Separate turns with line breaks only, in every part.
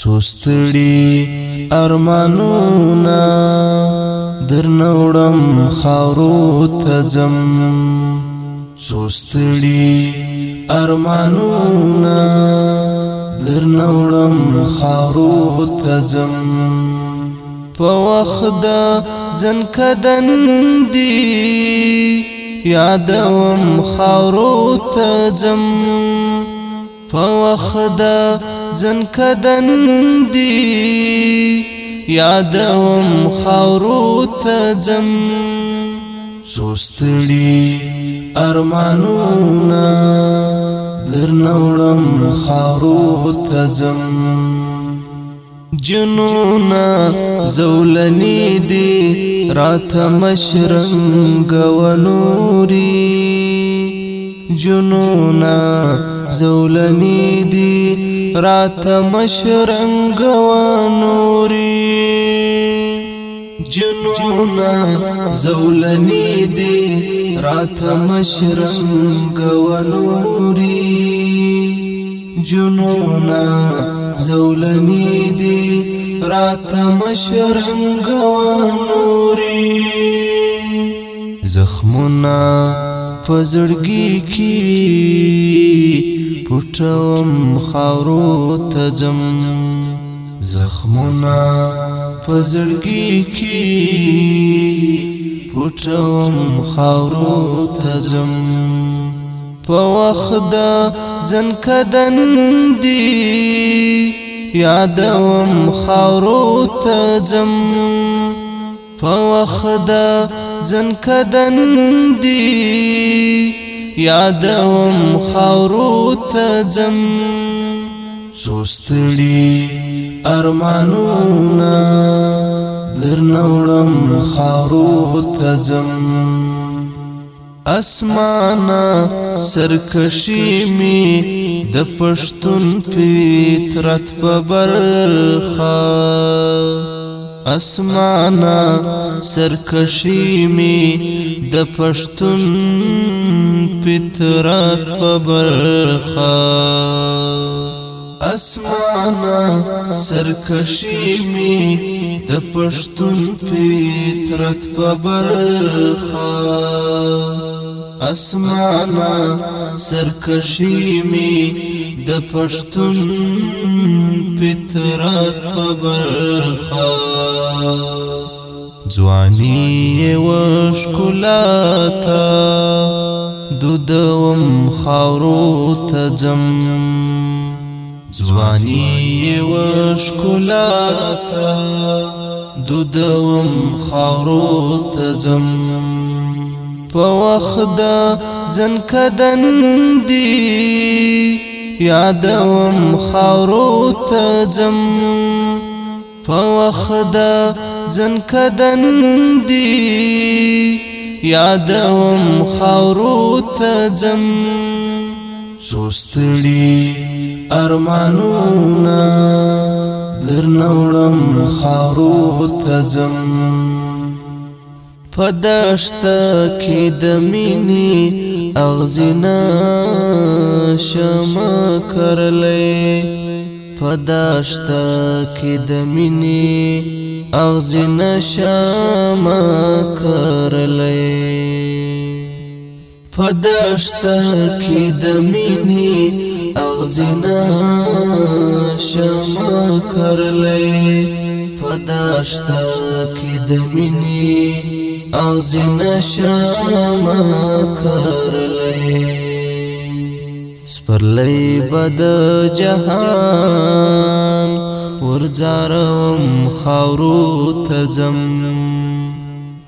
څوستړي ارمانونه درنوړم خاورو ته ځم څوستړي ارمانونه درنوړم خاورو ته ځم په وخت ځنکدن دی یادوم خاورو ته ځم فوخدا زن کدن دی یادوم خورو ته زم سوستړي ارمانونه درنوړم خورو ته زم جنونا زولنی دی رات مشرنگ و نوری جنونا زولنی دی رات مشرنگ و نوری جنونا زولنی دی رات مشرنگ و نوری جنونا زولنی دی رات مشرنگ و نوری زخمنا پزړګي کی پټوم خاورو تجم زخمونه پزړګي کی پټوم خاورو تجم په وخت ځنکدن دی یادوم خاورو تجم فوخدا زن کدن دی یادوم خورو ته زم سوستړي ارمانونه درنوړم خورو ته زم اسمانا سرکشی می د پښتون پیترت په برخه اسمانا سرکشی می د پښتون پترات په برخه اسمانا سرکشی می د پښتون پترات په برخه اسمانا سرکشی می د پښتون پترات په برخه جوانی و شکلاتا دودوم خاورو تجم جوانی و شکلاتا دودوم خاورو تجم په وخت د ځنکدن دی یادوم خاورو تجم فوخدا زن کدن دی یادوم خورو ته زم سوستړي ارمانونه درنوړم خورو ته زم پدشت کې د مینې اغزنا شمه کرلې پداشتا کې د مینې اغز نشم کرلې پداشتا کې د مینې اغز نشم کرلې پداشتا کې د مینې اغز نشم کرلې سپرلی بد جهان ورځارم خاورو ته زم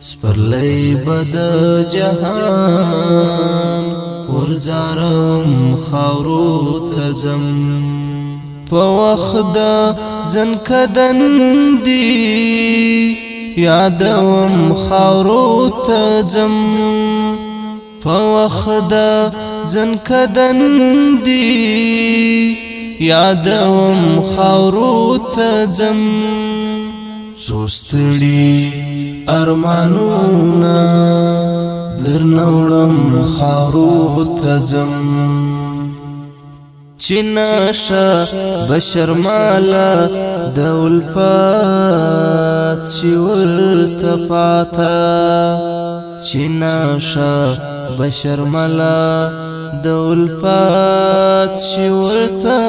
سپرلی بد جهان ورځارم خاورو ته زم په وخت ځن کدن دی یادوم خاورو ته زم فوخدا زن کدن دی یادوم خورو ته زم سوستړي ارمانونه درنوړم خورو ته زم چناشا بشرمالا دول پات شور تپاتا چینا شا بشرملا د الفات شي ورته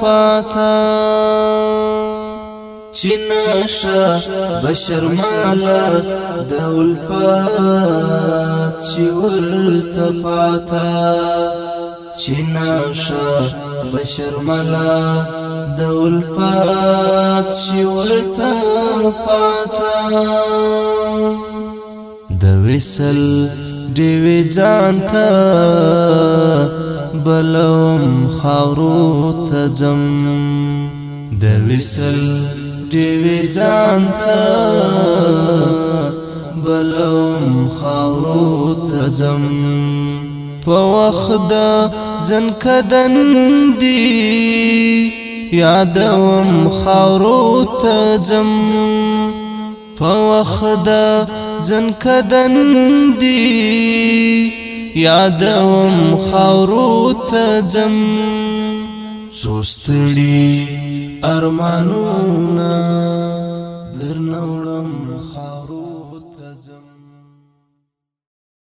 پاتا چینا شا بشرملا د الفات شي ورته پاتا چینا شا بشرملا د الفات شي ورته پاتا د وسل دیوی ځان ته بلوم خاورو ته جم د وسل دیوی ځان ته بلوم خاورو ته جم په وخت د ځنکدن دی یادوم خاورو ته جم په وخت د زن کدن دی یادوم خاورو ته سوستری ارمانونا ارمانونه درنوړم